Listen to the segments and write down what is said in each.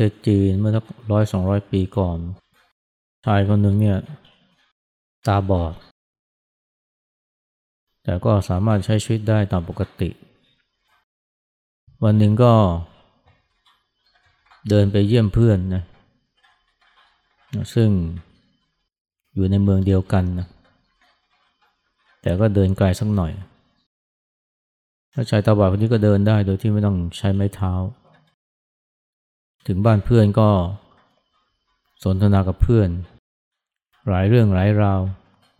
เทศจีนเมื่อสักร้อยสองร้อยปีก่อน ชายคนหนึ่งเนี่ยตาบอด แต่ก็สามารถใช้ชีวิตได้ตามปกติ วันหนึ่งก็ เดินไปเยี่ยมเพื่อนนะซึ่งอยู่ในเมืองเดียวกันนะแต่ก็เดินไกลสักหน่อยถ้าชายตาบอดคนนี้ก็เดินได้โดยที่ไม่ต้องใช้ไม้เท้า ถึงบ้านเพื่อนก็สนทนากับเพื่อน หลายเรื่องหลายราว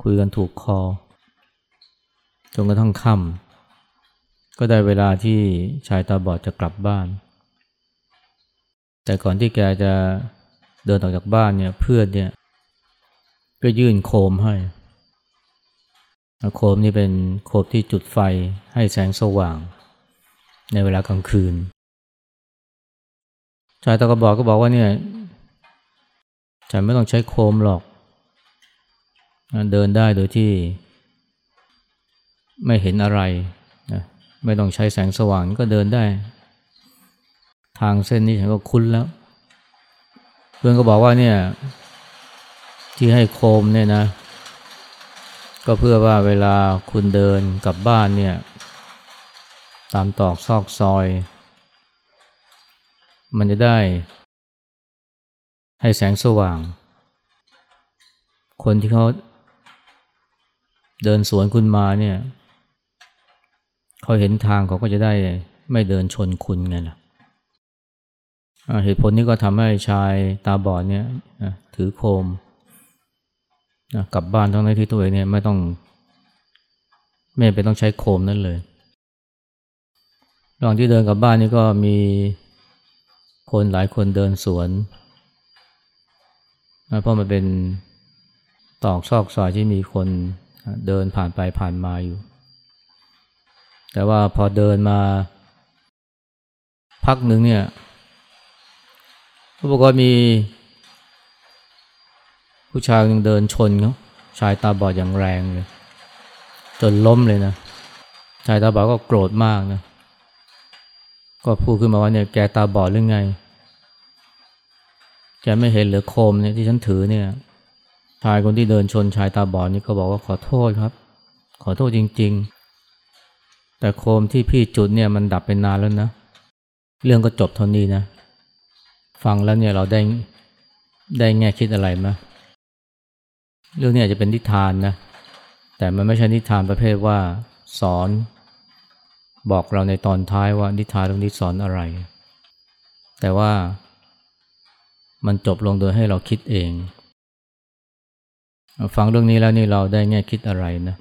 คุยกันถูกคอ จนกระทั่งค่ำก็ได้เวลาที่ชายตาบอดจะกลับบ้าน แต่ก่อนที่แกจะเดินออกจากบ้านเนี่ยเพื่อนเนี่ยก็ยื่นโคมให้ โคมนี่เป็นโคมที่จุดไฟให้แสงสว่าง ในเวลากลางคืน ชายตะกบอกก็บอกว่าเนี่ยฉันไม่ต้องใช้โคมหรอก เดินได้โดยที่ไม่เห็นอะไรนะไม่ต้องใช้แสงสว่างก็เดินได้ ทางเส้นนี้ฉันก็คุ้นแล้ว เพื่อนก็บอกว่าเนี่ย ที่ให้โคมเนี่ยนะ ก็เพื่อว่าเวลาคุณเดินกลับบ้านเนี่ย ตามตอกซอกซอย มันจะได้ ให้แสงสว่าง คนที่เขาเดินสวนคุณมาเนี่ยเขาเห็นทางเขาก็จะได้ไม่เดินชนคุณไงล่ะเหตุผลนี้ก็ทำให้ชายตาบอดเนี่ยถือโคมกลับบ้านทั้งในที่ตัวเองเนี่ยไม่ต้องไม่ไปต้องใช้โคมนั่นเลยระหว่างที่เดินกลับบ้านนี่ก็มี คนหลายคนเดินสวนเพราะมันเป็นตอกซอกซอยที่มีคนเดินผ่านไปผ่านมาอยู่ แต่ว่าพอเดินมา พักหนึ่งเนี่ยปรากฏมี ผู้ชายยังเดินชนเขาชายตาบอดอย่างแรงเลย จนล้มเลยนะ ชายตาบอดก็โกรธมากนะ ก็พูดขึ้นมาว่าเนี่ยแกตาบอดหรือไง แกไม่เห็นเหลือโคมเนี่ยที่ฉันถือเนี่ย ชายคนที่เดินชนชายตาบอดนี่ก็บอกว่าขอโทษครับ ขอโทษจริง ๆ แต่โคมที่พี่จุดเนี่ยมันดับไปนานแล้วนะ เรื่องก็จบเท่านี้นะ ฟังแล้วเนี่ยเราได้ได้แง่คิดอะไรไหมเรื่องนี้อาจจะเป็นนิทานนะ แต่มันไม่ใช่นิทานประเภทว่าสอน บอกเราในตอนท้ายว่านิทานเรื่องนี้สอนอะไร แต่ว่ามันจบลงโดยให้เราคิดเอง ฟังเรื่องนี้แล้วนี่เราได้แง่คิดอะไรนะ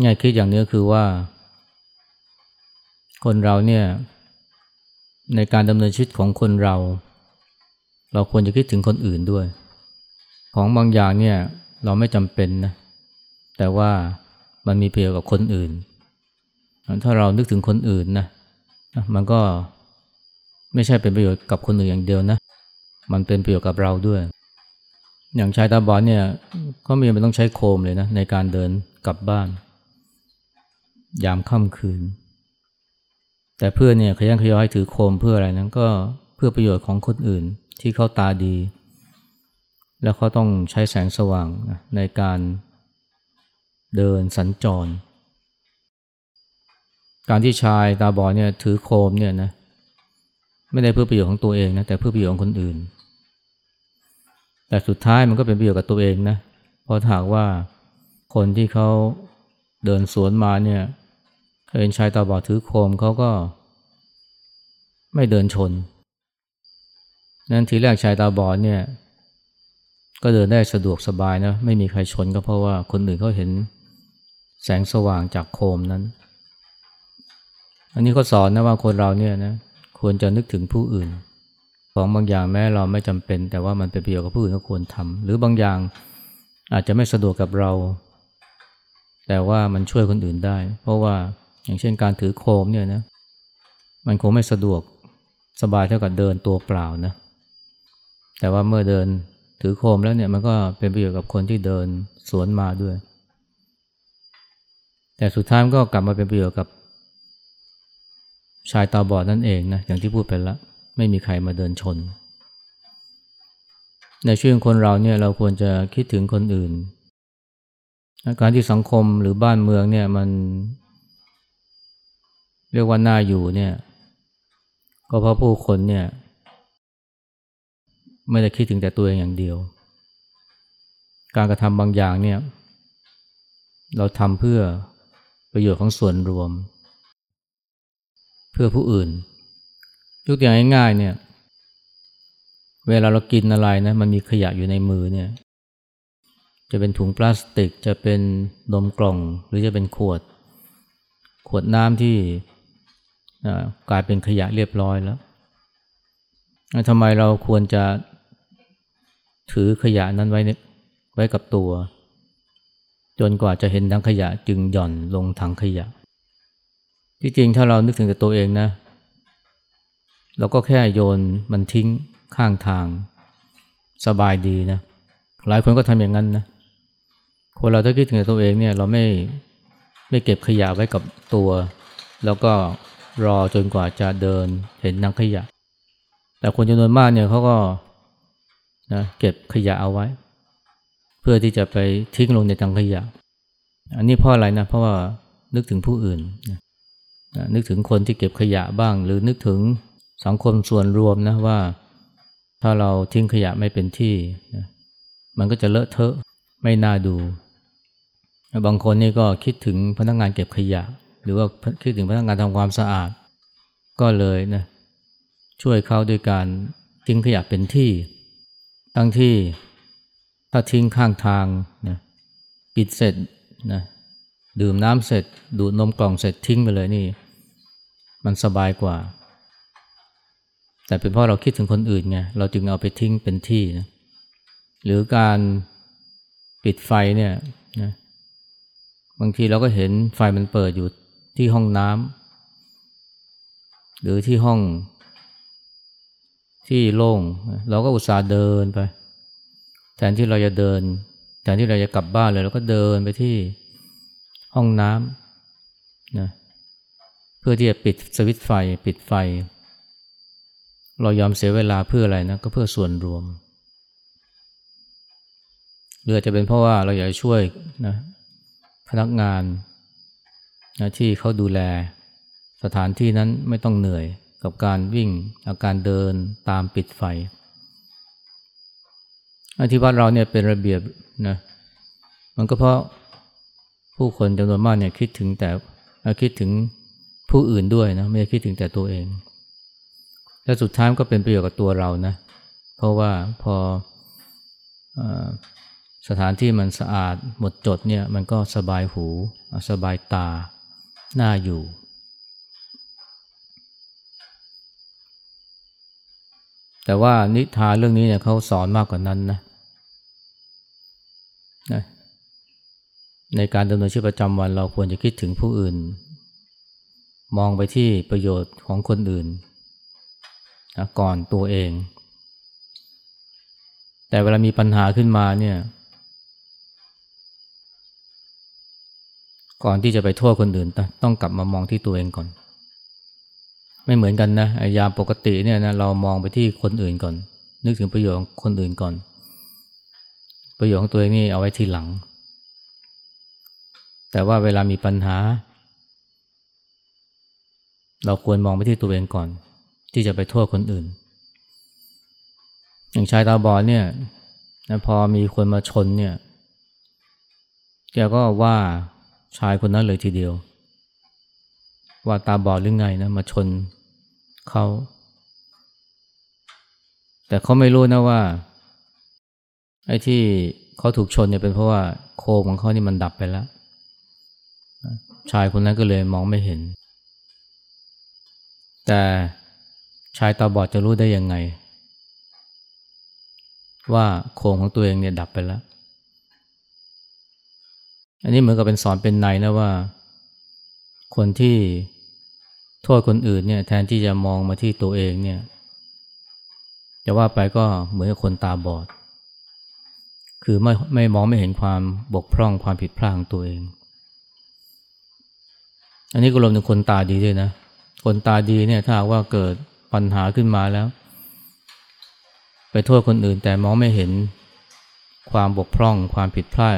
แง่คิดอย่างนี้คือว่า คนเราเนี่ยในการดำเนินชีวิตของคนเรา เราควรจะคิดถึงคนอื่นด้วย ของบางอย่างเนี่ยเราไม่จำเป็นนะแต่ว่ามันมีประโยชน์กับคนอื่น ถ้าเรานึกถึงคนอื่นนะมันก็ไม่ใช่เป็นประโยชน์กับคนอื่นอย่างเดียวนะ มันเป็นประโยชน์กับเราด้วย อย่างชายตาบอดเนี่ยก็มีมันต้องใช้โคมเลยนะ ในการเดินกลับบ้าน ยามค่ำคืน แต่เพื่อนเนี่ยขยันขยอให้ถือโคมเพื่ออะไรนั้นก็เพื่อประโยชน์ของคนอื่นที่เขาตาดี แล้วเขาต้องใช้แสงสว่างในการเดินสัญจร การที่ชายตาบอดเนี่ยถือโคมเนี่ยนะไม่ได้เพื่อประโยชน์ของตัวเองนะแต่เพื่อประโยชน์ของคนอื่น แต่สุดท้ายมันก็เป็นประโยชน์กับตัวเองนะเพราะถากว่าคนที่เขาเดินสวนมาเนี่ยเห็นชายตาบอดถือโคมเขาก็ไม่เดินชน นั้นทีแรกชายตาบอดเนี่ย ก็เดินได้สะดวกสบายนะ ไม่มีใครชนก็เพราะว่าคนอื่นเขาเห็นแสงสว่างจากโคมนั้น อันนี้ก็สอนนะว่าคนเราเนี่ยนะควรจะนึกถึงผู้อื่น ของบางอย่างแม้เราไม่จำเป็น แต่ว่ามันเป็นประโยชน์กับผู้อื่นก็ควรทำหรือบางอย่างอาจจะไม่สะดวกกับเรา แต่ว่ามันช่วยคนอื่นได้ เพราะว่าอย่างเช่นการถือโคมเนี่ยนะมันคงไม่สะดวกสบายเท่ากับเดินตัวเปล่านะแต่ว่าเมื่อเดินถือโคมแล้วเนี่ยมันก็เป็นประโยชน์กับคนที่เดินสวนมาด้วย แต่สุดท้ายก็กลับมาเป็นประโยชน์กับ ชายตาบอดนั่นเองนะอย่างที่พูดไปแล้วไม่มีใครมาเดินชน ในชีวิตคนเราเนี่ยเราควรจะคิดถึงคนอื่น การที่สังคมหรือบ้านเมืองเนี่ยมัน เรียกว่าน่าอยู่เนี่ย ก็เพราะผู้คนเนี่ย ไม่ได้คิดถึงแต่ตัวเองอย่างเดียว การกระทำบางอย่างเนี่ย เราทำเพื่อประโยชน์ของส่วนรวม เพื่อผู้อื่น ยกตัวอย่างง่ายๆเนี่ยเวลาเรากินอะไรนะมันมีขยะอยู่ในมือเนี่ยจะเป็นถุงพลาสติกจะเป็นนมกล่องหรือจะเป็นขวด ขวดน้ำที่กลายเป็นขยะเรียบร้อยแล้วทำไมเราควรจะถือขยะนั้นไว้ไว้กับตัว จนกว่าจะเห็นทั้งขยะจึงหย่อนลงถังขยะ ที่จริงถ้าเรานึกถึงแต่ตัวเองนะ เราก็แค่โยนมันทิ้งข้างทางสบายดีนะ หลายคนก็ทำอย่างนั้นนะ คนเราถ้าคิดถึงตัวเองเนี่ยเราไม่ไม่เก็บขยะไว้กับตัว แล้วก็รอจนกว่าจะเดินเห็นนังขยะ แต่คนจำนวนมากเนี่ยเขาก็นะเก็บขยะเอาไว้ เพื่อที่จะไปทิ้งลงในถังขยะ อันนี้เพราะอะไรนะ เพราะว่านึกถึงผู้อื่นนะ นึกถึงคนที่เก็บขยะบ้าง หรือนึกถึงสังคมส่วนรวมนะว่า ถ้าเราทิ้งขยะไม่เป็นที่นะมันก็จะเลอะเทอะไม่น่าดู บางคนนี่ก็คิดถึงพนักงานเก็บขยะ หรือว่าคิดถึงพนักงานทำความสะอาด ก็เลยนะช่วยเขาด้วยการทิ้งขยะเป็นที่ ตั้งที่ถ้าทิ้งข้างทางนะปิดเสร็จนะดื่มน้ำเสร็จ ดูดนมกล่องเสร็จทิ้งไปเลยนี่ มันสบายกว่า แต่เป็นเพราะเราคิดถึงคนอื่นไงเราจึงเอาไปทิ้งเป็นที่นะหรือการปิดไฟเนี่ยนะบางทีเราก็เห็นไฟมันเปิดอยู่ที่ห้องน้ำหรือที่ห้องที่โล่งเราก็อุตส่าห์เดินไป แทนที่เราจะเดิน แทนที่เราจะกลับบ้านเลยเราก็เดินไปที่ห้องน้ำนะ พื่อที่จะปิดสวิตไฟ ปิดไฟ เรายอมเสียเวลาเพื่ออะไรนะก็เพื่อส่วนรวมหรือจะเป็นเพราะว่าเราอยากช่วยนะพนักงานนะที่เขาดูแลสถานที่นั้นไม่ต้องเหนื่อยกับการวิ่งอาการเดินตามปิดไฟอที่วัดเราเนี่ยเป็นระเบียบนะมันก็เพราะผู้คนจำนวนมากเนี่ยคิดถึงแต่คิดถึง ผู้อื่นด้วยนะไม่ได้คิดถึงแต่ตัวเอง และสุดท้ายก็เป็นประโยชน์กับตัวเรานะเพราะว่าพออสถานที่มันสะอาดหมดจดเนี่ยมันก็สบายหูสบายตาน่าอยู่ แต่ว่านิทานเรื่องนี้เนี่ยเขาสอนมากกว่านั้นนะนะในการดำเนินชีวิตประจำวันเราควรจะคิดถึงผู้อื่น มองไปที่ประโยชน์ของคนอื่นนะก่อนตัวเอง แต่เวลามีปัญหาขึ้นมาเนี่ย ก่อนที่จะไปโทษคนอื่น ต้องกลับมามองที่ตัวเองก่อน ไม่เหมือนกันนะยามปกติเนี่ยนะเรามองไปที่คนอื่นก่อน นึกถึงประโยชน์ของคนอื่นก่อน ประโยชน์ของตัวเองนี่เอาไว้ทีหลัง แต่ว่าเวลามีปัญหา เราควรมองไปที่ตัวเองก่อน ที่จะไปโทษคนอื่น อย่างชายตาบอดเนี่ยพอมีคนมาชนเนี่ยแกก็ว่าชายคนนั้นเลยทีเดียว ว่าตาบอดหรือไงนะมาชนเขาแต่เขาไม่รู้นะว่าไอ้ที่เขาถูกชนเนี่ยเป็นเพราะว่าโคมของเขานี่มันดับไปแล้ว ชายคนนั้นก็เลยมองไม่เห็น แต่ชายตาบอดจะรู้ได้ยังไง ว่าโคมของตัวเองเนี่ยดับไปแล้ว อันนี้เหมือนกับเป็นสอนเป็นในนะว่า คนที่โทษคนอื่นเนี่ยแทนที่จะมองมาที่ตัวเองเนี่ยจะว่าไปก็เหมือนกับคนตาบอด คือไม่ไม่มองไม่เห็นความบกพร่องความผิดพลาดของตัวเอง อันนี้ก็รวมถึงคนตาดีด้วยนะ คนตาดีเนี่ยถ้าว่าเกิดปัญหาขึ้นมาแล้ว ไปโทษคนอื่นแต่มองไม่เห็นความบกพร่องความผิดพลาด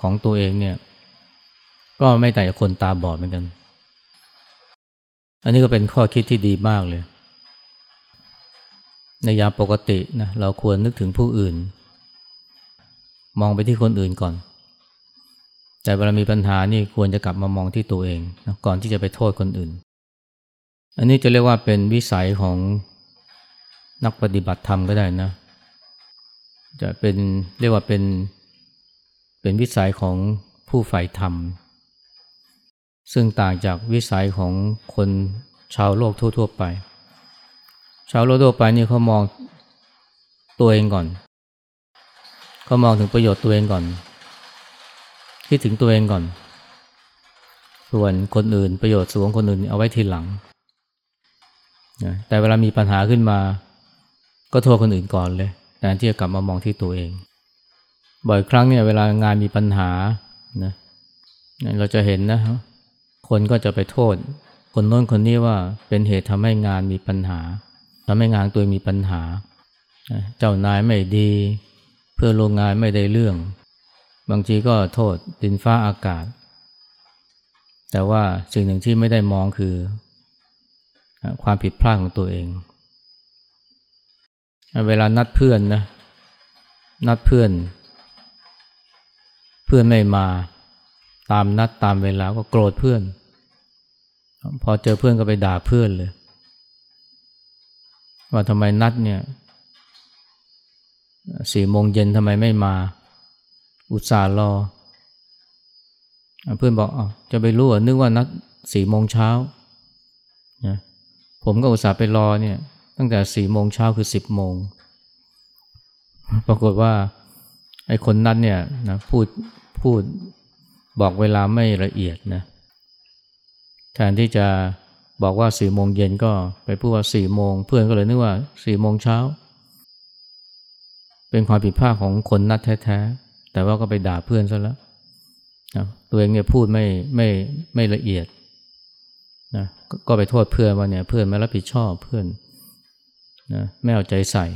ของตัวเองเนี่ย ก็ไม่แต่คนตาบอดเหมือนกัน อันนี้ก็เป็นข้อคิดที่ดีมากเลย ในยามปกตินะเราควรนึกถึงผู้อื่น มองไปที่คนอื่นก่อน แต่เวลามีปัญหานี่ควรจะกลับมามองที่ตัวเองนะก่อนที่จะไปโทษคนอื่น อันนี้จะเรียกว่าเป็นวิสัยของนักปฏิบัติธรรมก็ได้นะ จะเป็นเรียกว่าเป็นเป็นวิสัยของผู้ใฝ่ธรรม ซึ่งต่างจากวิสัยของคนชาวโลกทั่ว ๆ ไป ชาวโลกทั่วไปนี่เขามองตัวเองก่อน เขามองถึงประโยชน์ตัวเองก่อน คิดถึงตัวเองก่อน ส่วนคนอื่นประโยชน์ส่วนคนอื่นเอาไว้ทีหลัง แต่เวลามีปัญหาขึ้นมา ก็โทษคนอื่นก่อนเลยแทนที่จะกลับมามองที่ตัวเอง บ่อยครั้งเนี่ยเวลางานมีปัญหานะเราจะเห็นนะคนก็จะไปโทษ คนโน้นคนนี้ว่าเป็นเหตุทำให้งานมีปัญหาทำให้งานตัวมีปัญหา เจ้านายไม่ดี เพื่อโรงงานไม่ได้เรื่อง บางทีก็โทษดินฟ้าอากาศ แต่ว่าสิ่งหนึ่งที่ไม่ได้มองคือ ความผิดพลาดของตัวเอง เวลานัดเพื่อนนะ นัดเพื่อน เพื่อนไม่มาตามนัดตามเวลาก็โกรธเพื่อน พอเจอเพื่อนก็ไปด่าเพื่อนเลย ว่าทำไมนัดเนี่ยสี่โมงเย็นทำไมไม่มา อุตส่าห์รอ เพื่อนบอกอจะไปรู้อะนึกว่านัดสี่โมงเช้านะ ผมก็อุตส่าห์ไปรอเนี่ย ตั้งแต่สี่โมงเช้าคือสิบโมง ปรากฏว่าไอ้คนนัดเนี่ยนะพูดพูดบอกเวลาไม่ละเอียดนะแทนที่จะบอกว่าสี่โมงเย็นก็ไปพูดว่าสี่โมงเพื่อนก็เลยนึกว่าสี่โมงเช้า เป็นความผิดพลาดของคนนัดแท้ๆ แต่ว่าก็ไปด่าเพื่อนซะแล้วนะตัวเองเนี่ยพูดไม่ไม่ไม่ละเอียด นะก็ไปโทษเพื่อนว่าเนี่ยเพื่อนไม่รับผิดชอบเพื่อนนะไม่เอาใจใส่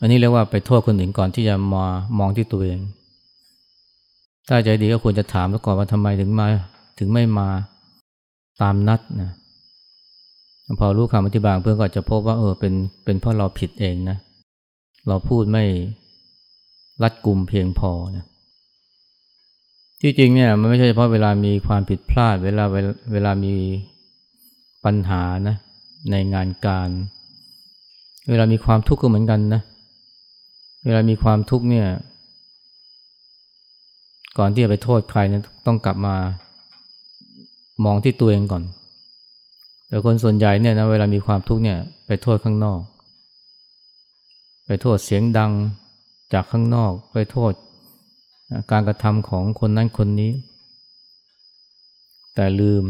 อันนี้เรียกว่าไปโทษคนอื่นก่อนที่จะมามองที่ตัวเอง ถ้าใจดีก็ควรจะถามก่อนว่าทำไมถึงมาถึงไม่มาตามนัดนะพอรู้คำอธิบายเพื่อนก็จะพบว่าเออเป็นเป็นเพราะเราผิดเองนะ เราพูดไม่รัดกลุ่มเพียงพอนะ ที่จริงเนี่ยมันไม่ใช่เฉพาะเวลามีความผิดพลาด เวลาเวลามีปัญหานะในงานการ เวลามีความทุกข์ก็เหมือนกันนะ เวลามีความทุกข์เนี่ย ก่อนที่จะไปโทษใครเนี่ยต้องกลับมามองที่ตัวเองก่อน แต่คนส่วนใหญ่เนี่ยนะเวลามีความทุกข์เนี่ยไปโทษข้างนอก ไปโทษเสียงดังจากข้างนอก ไปโทษ การกระทำของคนนั้นคนนี้ แต่ลืม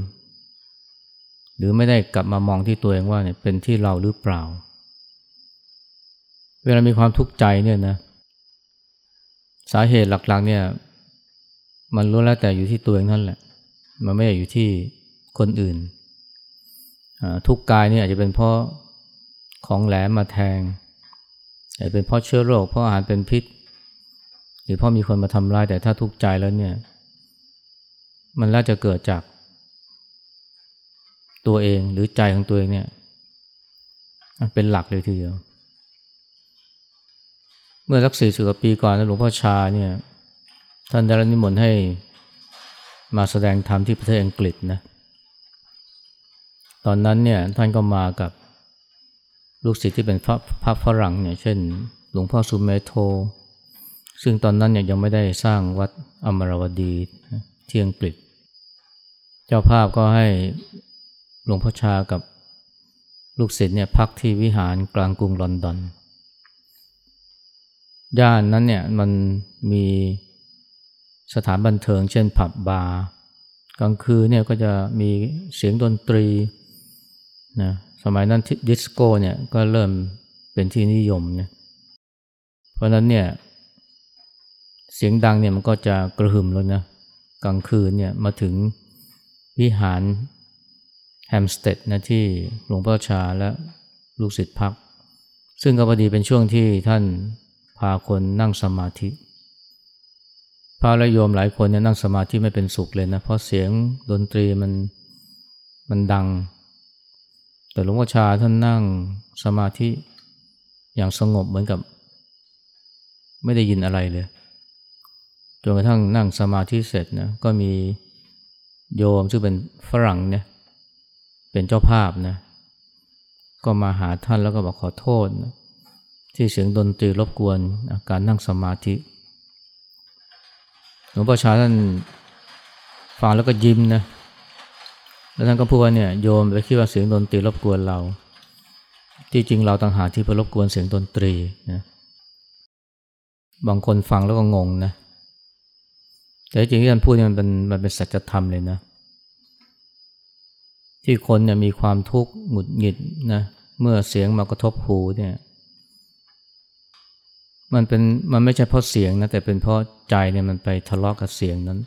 หรือไม่ได้กลับมามองที่ตัวเองว่าเนี่ยเป็นที่เราหรือเปล่า เวลามีความทุกข์ใจเนี่ยนะสาเหตุหลักๆเนี่ยมันรู้แล้วแต่อยู่ที่ตัวเองนั่นแหละ มันไม่ได้อยู่ที่คนอื่น ทุกกายเนี่ยอาจจะเป็นเพราะของแหลมมาแทงอาจจะเป็นเพราะเชื้อโรคเพราะอาหารเป็นพิษ รือเพราะมีคนมาทำร้ายแต่ถ้าทุกข์ใจแล้วเนี่ย มันน่าจะเกิดจาก ตัวเองหรือใจของตัวเองเนี่ยเป็นหลักเลยทีเดียว เมื่อสักสี่สิบกว่าปีก่อนหลวงพ่อชาเนี่ย ท่านได้รับนิมนต์ให้มาแสดงธรรมที่ประเทศอังกฤษนะ ตอนนั้นเนี่ยท่านก็มากับลูกศิษย์ที่เป็นพระพระฝรั่งเนี่ย เช่น หลวงพ่อสุเมโท ซึ่งตอนนั้นเนี่ยยังไม่ได้สร้างวัดอมรวดีที่อังกฤษ เจ้าภาพก็ให้หลวงพ่อชากับลูกศิษย์เนี่ยพักที่วิหารกลางกรุงลอนดอน ย่านนั้นเนี่ยมันมีสถานบันเทิงเช่นผับบาร์กลางคืนเนี่ยก็จะมีเสียงดนตรีนะสมัยนั้นดิสโก้เนี่ยก็เริ่มเป็นที่นิยมเนี่ยเพราะนั้นเนี่ย สียงดังเนี่ยมันก็จะกระหึ่มแล้วนะกลางคืนเนี่ยมาถึงวิหารแฮมสเตดนะที่หลวงพ่อชาและลูกศิษย์พัก ซึ่งก็พอดีเป็นช่วงที่ท่านพาคนนั่งสมาธิพระและโยมหลายคนเนี่ยนั่งสมาธิไม่เป็นสุขเลยนะ เพราะเสียงดนตรีมันมันดัง แต่หลวงพ่อชาท่านนั่งสมาธิอย่างสงบเหมือนกับ ไม่ได้ยินอะไรเลย จนกระทั่งนั่งสมาธิเสร็จนะก็มีโยมซึ่งเป็นฝรั่งเนี่ยเป็นเจ้าภาพนะก็มาหาท่านแล้วก็บอกขอโทษนะที่เสียงดนตรีรบกวนการนั่งสมาธิหลวงพ่อชาท่านฟังแล้วก็ยิ้มนะแล้วท่านก็พูดว่าเนี่ยโยมไปคิดว่าเสียงดนตรีรบกวนเรา ที่จริงเราต่างหากที่ไปรบกวนเสียงดนตรีนะบางคนฟังแล้วก็งงนะ แต่จริงที่ท่านพูดเนี่ยมันเป็นมันเป็นสัจธรรมเลยนะ ที่คนเนี่ยมีความทุกข์หงุดหงิดนะเมื่อเสียงมากระทบหูเนี่ยมันเป็นมันไม่ใช่เพราะเสียงนะแต่เป็นเพราะใจเนี่ยมันไปทะเลาะกับเสียงนั้น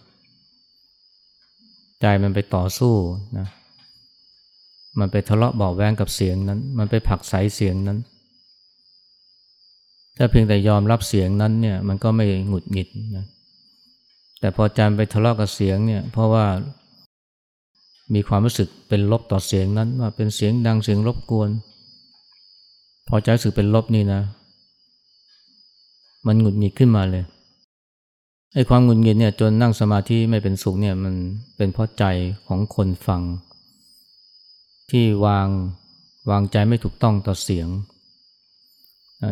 ใจมันไปต่อสู้นะมันไปทะเลาะเบาแวงกับเสียงนั้น มันไปผักใสเสียงนั้น ถ้าเพียงแต่ยอมรับเสียงนั้นเนี่ยมันก็ไม่หงุดหงิดนะ แต่พอใจไปทะเลาะกับเสียงเนี่ยเพราะว่ามีความรู้สึกเป็นลบต่อเสียงนั้นว่าเป็นเสียงดังเสียงรบกวน พอใจรู้สึกเป็นลบนี่นะ มันหงุดหงิดขึ้นมาเลยไอ้ความหงุดหงิดเนี่ยจนนั่งสมาธิไม่เป็นสุขเนี่ยมันเป็นเพราะใจของคนฟัง ที่วางวางใจไม่ถูกต้องต่อเสียง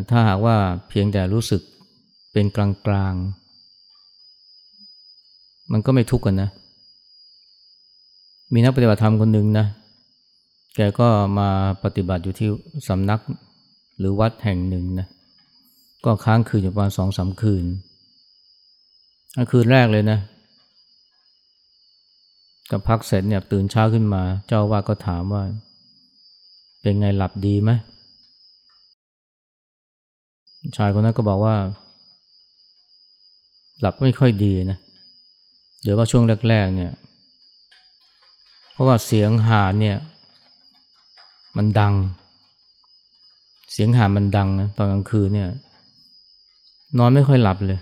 ถ้าหากว่าเพียงแต่รู้สึกเป็นกลาง มันก็ไม่ทุกข์กันนะ มีนักปฏิบัติธรรมคนหนึ่งนะ แกก็มาปฏิบัติอยู่ที่สำนักหรือวัดแห่งหนึ่งนะ ก็ค้างคืนอยู่ประมาณสองสาคืน คืนแรกเลยนะกับพักเสร็จเนี่ยตื่นเช้าขึ้นมา เจ้าว่าก็ถามว่า เป็นไงหลับดีไหมชายคนนั้นก็บอกว่า หลับไม่ค่อยดีนะ เดี๋ยวว่าช่วงแรกๆเนี่ย เพราะว่าเสียงหาเนี่ย มันดัง เสียงหามันดังนะตอนกลางคืนเนี่ย นอนไม่ค่อยหลับเลย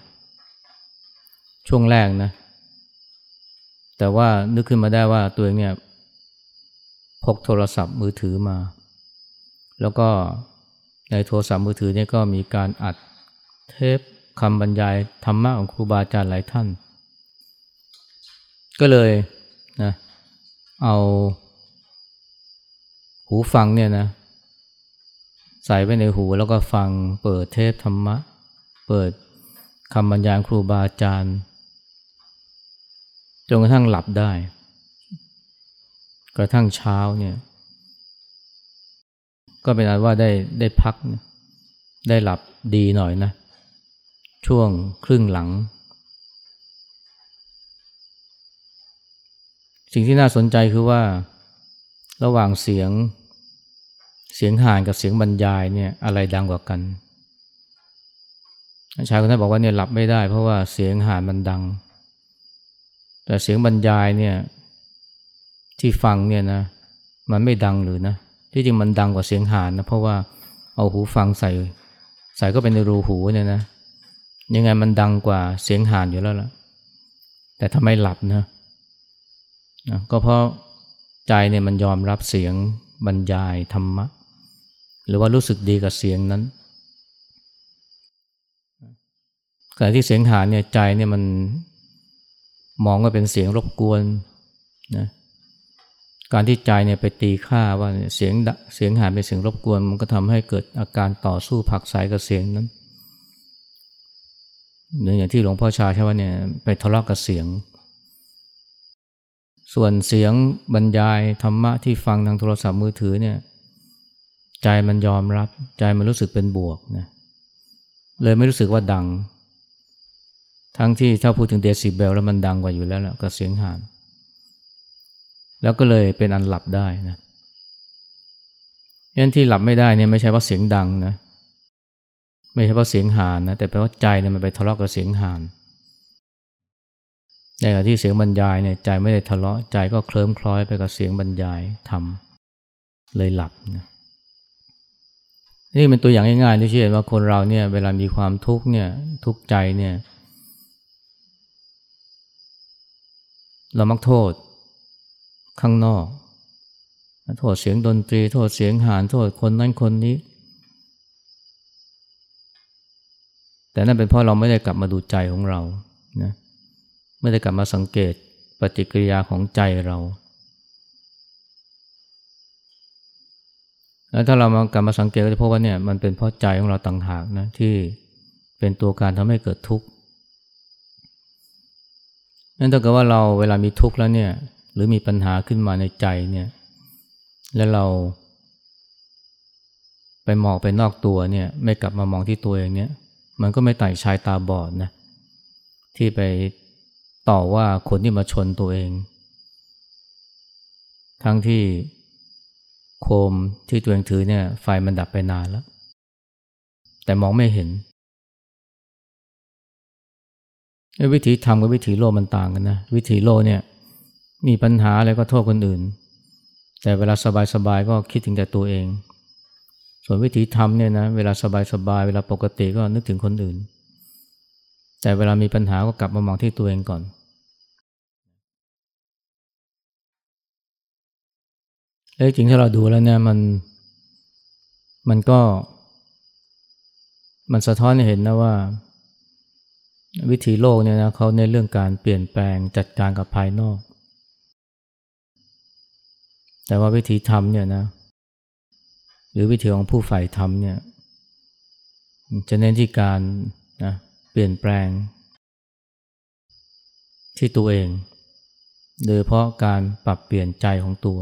ช่วงแรกนะ แต่ว่านึกขึ้นมาได้ว่าตัวเองเนี่ยพกโทรศัพท์มือถือมา แล้วก็ในโทรศัพท์มือถือเนี่ยก็มีการอัดเทปคำบรรยายธรรมะของครูบาอาจารย์หลายท่าน ก็เลยนะเอาหูฟังเนี่ยนะใส่ไว้ในหูแล้วก็ฟังเปิดเทพธรรมะ เปิดคำบรรยายครูบาอาจารย์จนกระทั่งหลับได้ กระทั่งเช้าเนี่ย ก็เป็นอันว่าได้ได้พัก ได้หลับดีหน่อยนะ ช่วงครึ่งหลัง สิ่งที่น่าสนใจคือว่าระหว่างเสียงเสียงห่านกับเสียงบรรยายเนี่ยอะไรดังกว่ากันชายคนนั้นบอกว่าเนี่ยหลับไม่ได้เพราะว่าเสียงห่านมันดัง แต่เสียงบรรยายเนี่ยที่ฟังเนี่ยนะมันไม่ดังหรือนะที่จริงมันดังกว่าเสียงห่านนะเพราะว่าเอาหูฟังใส่ ใส่ก็เป็นในรูหูเนี่ยนะยังไงมันดังกว่าเสียงห่านอยู่แล้วล่ะแต่ทำไมหลับนะ นะก็เพราะใจเนี่ยมันยอมรับเสียงบรรยายธรรมะ หรือว่ารู้สึกดีกับเสียงนั้นขณะที่เสียงหาเนี่ยใจเนี่ยมันมองว่าเป็นเสียงรบกวนนะการที่ใจเนี่ยไปตีค่าว่าเสียงเสียงหาเป็นเสียงรบกวน มันก็ทำให้เกิดอาการต่อสู้ผักสายกับเสียงนั้นหรืออย่างที่หลวงพ่อชาใช่ว่าเนี่ยไปทะเลาะกับเสียง ส่วนเสียงบรรยายธรรมะที่ฟังทางโทรศัพท์มือถือเนี่ยใจมันยอมรับ ใจมันรู้สึกเป็นบวกนะเลยไม่รู้สึกว่าดัง ทั้งที่ถ้าพูดถึงเดซิเบลแล้วมันดังกว่าอยู่แล้วแหละกับเสียงหานแล้วก็เลยเป็นอันหลับได้นะยันที่หลับไม่ได้เนี่ยไม่ใช่เพราเสียงดังนะ ไม่ใช่เพราเสียงหานนะแต่เพราใจเนี่ยมันไปทะเลาะกับเสียงหาน ในขณะที่เสียงบรรยายเนี่ยใจไม่ได้ทะเลาะใจก็เคลิ้มคล้อยไปกับเสียงบรรยายทำเลยหลับนะนี่เป็นตัวอย่างง่ายๆที่เห็นว่าคนเราเนี่ยเวลามีความทุกข์เนี่ยทุกข์ใจเนี่ย เรามักโทษข้างนอก โทษเสียงดนตรี โทษเสียงหานโทษคนนั้นคนนี้ แต่นั่นเป็นเพราะเราไม่ได้กลับมาดูใจของเรานะ ไม่ได้กลับมาสังเกตปฏิกิริยาของใจเรา แล้วถ้าเรามากลับมาสังเกตก็จะพบว่าเนี่ยมันเป็นเพราะใจของเราต่างหากนะที่เป็นตัวการทำให้เกิดทุกข์นั่นถ้าเกิดว่าเราเวลามีทุกข์แล้วเนี่ยหรือมีปัญหาขึ้นมาในใจเนี่ยแล้วเรา ไปมองไปนอกตัวเนี่ยไม่กลับมามองที่ตัวเองเนี่ยมันก็ไม่ไต่ชายตาบอดนะที่ไป ต่อว่าคนที่มาชนตัวเอง ทั้งที่โคมที่ตัวเองถือเนี่ย ไฟมันดับไปนานแล้ว แต่มองไม่เห็นวิธีทำกับวิธีโลมันต่างกันนะ วิธีโลเนี่ย มีปัญหาอะไรก็โทษคนอื่น แต่เวลาสบายๆก็คิดถึงแต่ตัวเอง ส่วนวิธีทำเนี่ยนะ เวลาสบายๆเวลาปกติก็นึกถึงคนอื่น แต่เวลามีปัญหาก็กลับมามองที่ตัวเองก่อน เอ้จริงถ้าเราดูแล้วเนี่ยมันมันก็ มันสะท้อนให้เห็นนะว่า วิธีโลกเนี่ยนะเขาในเรื่องการเปลี่ยนแปลงจัดการกับภายนอก แต่ว่าวิธีทำเนี่ยนะหรือวิธีของผู้ฝ่ายทำเนี่ยจะเน้นที่การนะเปลี่ยนแปลง ที่ตัวเอง โดยเพราะการปรับเปลี่ยนใจของตัว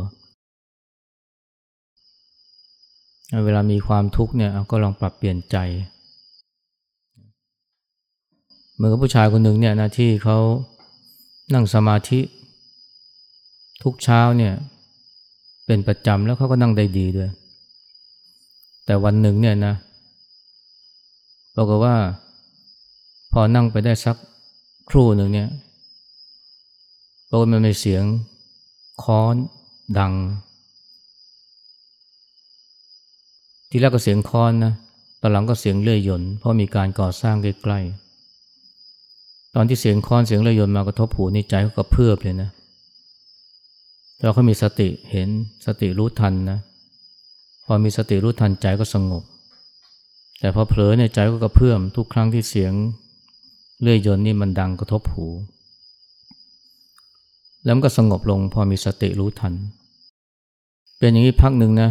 เวลามีความทุกข์เนี่ยก็ลองปรับเปลี่ยนใจเหมือนกับผู้ชายคนหนึ่งเนี่ยนะที่เขานั่งสมาธิ ทุกเช้าเนี่ยเป็นประจำแล้วเขาก็นั่งได้ดีด้วย แต่วันหนึ่งเนี่ยนะบอกว่า พอนั่งไปได้สักครู่หนึ่งเนี่ยบอกว่ามันมีเสียงค้อนดัง ทีแรกก็เสียงค้อนนะตอนหลังก็เสียงเลื่อยยนต์เพราะมีการก่อสร้างใกล้ๆตอนที่เสียงค้อนเสียงเลื่อยยนต์มากระทบหูนี่ใจเขาก็เพื่อเลยนะเราเขามีสติเห็นสติรู้ทันนะพอมีสติรู้ทันใจก็สงบ แต่พอเผลอในใจก็กระเพื่อมทุกครั้งที่เสียงเลื่อยยนต์นี่มันดังกระทบหู แล้วก็สงบลงพอมีสติรู้ทัน เป็นอย่างนี้พักหนึ่งนะ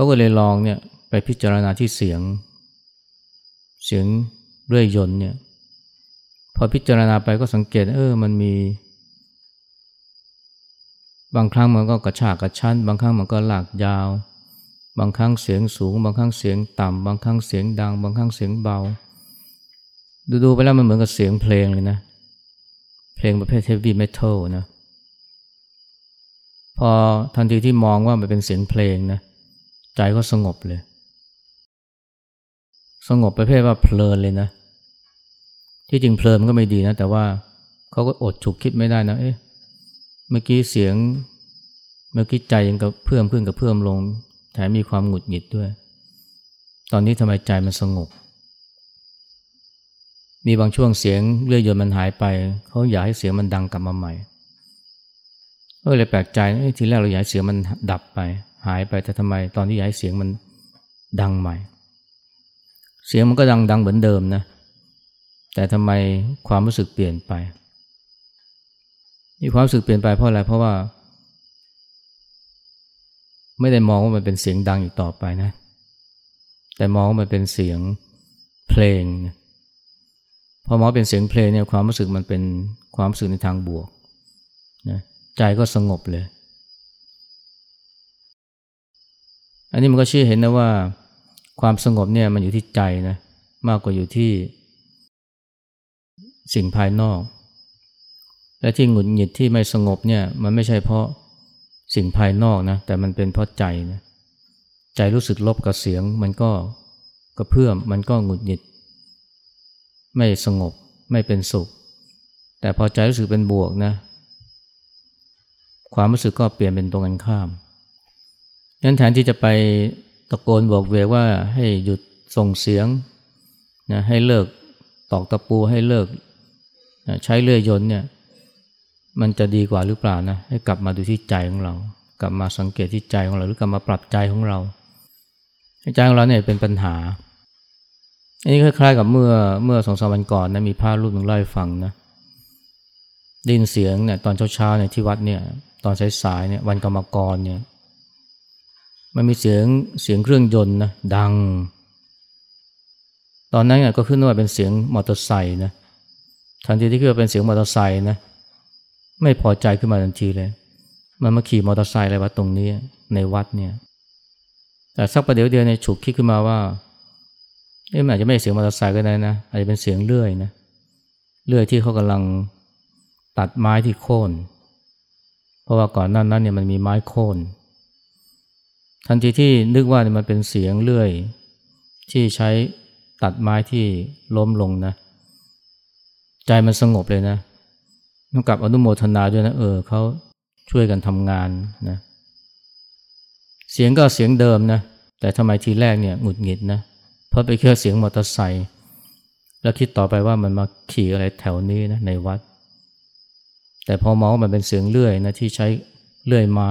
เขาก็เลยลองเนี่ยไปพิจารณาที่เสียง เสียงเรื่อยยนเนี่ยพอพิจารณาไปก็สังเกต เออมันมี บางครั้งมันก็กระชากกระชั้น บางครั้งมันก็หลากยาว บางครั้งเสียงสูง บางครั้งเสียงต่ำบางครั้งเสียงดัง บางครั้งเสียงเบา ดูๆไปแล้วมันเหมือนกับเสียงเพลงเลยนะ เพลงประเภทเฮฟวี่เมทัลนะ พอทันทีที่มองว่ามันเป็นเสียงเพลงนะ ใจก็สงบเลย สงบประเภทว่าเพลินเลยนะ ที่จริงเพลินมันก็ไม่ดีนะ แต่ว่าเขาก็อดฉุกคิดไม่ได้นะ เอ๊ะ เมื่อกี้เสียง เมื่อกี้ใจยังกับเพิ่มขึ้นกับเพิ่มลง แถมมีความหงุดหงิดด้วย ตอนนี้ทำไมใจมันสงบ มีบางช่วงเสียงเลื่อยยนมันหายไป เขาอยากให้เสียงมันดังกลับมาใหม่ เออเลยแปลกใจทีแรกเราอยากให้เสียงมันดับไป หายไปแต่ทำไมตอนที่ย้ายเสียงมันดังใหม่ เสียงมันก็ดังดังเหมือนเดิมนะ แต่ทำไมความรู้สึกเปลี่ยนไปมีความรู้สึกเปลี่ยนไปเพราะอะไรเพราะว่า ไม่ได้มองว่ามันเป็นเสียงดังอีกต่อไปนะ แต่มองว่ามันเป็นเสียงเพลงพอมองเป็นเสียงเพลงเนี่ยความรู้สึกมันเป็นความรู้สึกในทางบวกนะใจก็สงบเลย อันนี้มันก็ชี้เห็นนะว่าความสงบเนี่ยมันอยู่ที่ใจนะมากกว่าอยู่ที่สิ่งภายนอก และที่หงุดหงิดที่ไม่สงบเนี่ยมันไม่ใช่เพราะสิ่งภายนอกนะแต่มันเป็นเพราะใจนะใจรู้สึกลบกับเสียง มันก็กระเพื่อมมันก็หงุดหงิด ไม่สงบไม่เป็นสุข แต่พอใจรู้สึกเป็นบวกนะ ความรู้สึกก็เปลี่ยนเป็นตรงกันข้าม งั้นแทนที่จะไปตะโกนบอกเวกว่าให้หยุดส่งเสียงนะให้เลิกตอกตะปูให้เลิกนะใช้เลื่อยยนต์เนี่ยมันจะดีกว่าหรือเปล่านะให้กลับมาดูที่ใจของเรา กลับมาสังเกตที่ใจของเรา หรือกลับมาปรับใจของเราใจของเราเนี่ยเป็นปัญหาอันนี้คล้ายๆกับเมื่อเมื่อสองสามวันก่อนนะมีพระรูปหนึ่งเล่าให้ฟังนะดินเสียงเนี่ยตอนเช้าๆเนี่ยที่วัดเนี่ยตอนสายๆเนี่ยวันกรรมกรเนี่ย มันมีเสียงเสียงเครื่องยนต์นะดัง ตอนนั้นก็ขึ้นว่าเป็นเสียงมอเตอร์ไซค์นะทันทีที่ขึ้นว่าเป็นเสียงมอเตอร์ไซค์นะไม่พอใจขึ้นมาทันทีเลย มันมาขี่มอเตอร์ไซค์อะไรวะตรงนี้ในวัดเนี่ยแต่สักประเดี๋ยวเดียวเนี่ยฉุกคิดขึ้นมาว่าเอ๊ะมันอาจจะไม่ใช่เสียงมอเตอร์ไซค์ก็ได้นะอาจจะเป็นเสียงเลื่อยนะเลื่อยที่เขากำลังตัดไม้ที่โค่นเพราะว่าก่อนหน้านั้นเนี่ยมันมีไม้โค่น ทันทีที่นึกว่ามันเป็นเสียงเลื่อย ที่ใช้ตัดไม้ที่ล้มลงนะ ใจมันสงบเลยนะต้องกลับอนุโมทนาด้วยนะเออเขาช่วยกันทำงานนะ เสียงก็เสียงเดิมนะ แต่ทำไมทีแรกเนี่ยหงุดหงิดนะ เพราะไปแค่เสียงมอเตอร์ไซค์แล้วคิดต่อไปว่ามันมาขี่อะไรแถวนี้นะในวัด แต่พอมองว่ามันเป็นเสียงเลื่อยนะที่ใช้เลื่อยไม้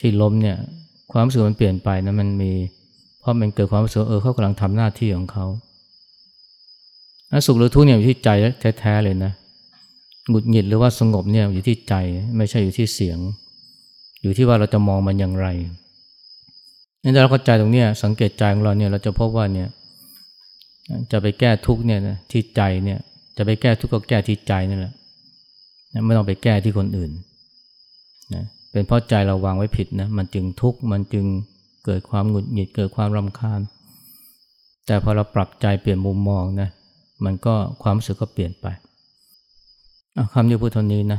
ที่ล้มเนี่ยความรู้สึกมันเปลี่ยนไปนะมันมีเพราะมันเกิดความรู้สึกเออเขากำลังทำหน้าที่ของเขาสุขหรือทุกข์เนี่ยอยู่ที่ใจแท้ๆเลยนะหงุดหงิดหรือว่าสงบเนี่ยอยู่ที่ใจไม่ใช่อยู่ที่เสียง อยู่ที่ว่าเราจะมองมันอย่างไรนี่ถ้าเราเข้าใจตรงนี้สังเกตใจของเราเนี่ยเราจะพบว่าเนี่ยจะไปแก้ทุกเนี่ยนะที่ใจเนี่ยจะไปแก้ทุกข์ก็แก้ที่ใจนี่แหละไม่ต้องไปแก้ที่คนอื่นนะ เป็นเพราะใจเราวางไว้ผิดนะมันจึงทุกข์มันจึงเกิดความหงุดหงิดเกิดความรำคาญ แต่พอเราปรับใจเปลี่ยนมุมมองนะมันก็ความรู้สึกก็เปลี่ยนไปคำนี้พูดเท่านี้นะ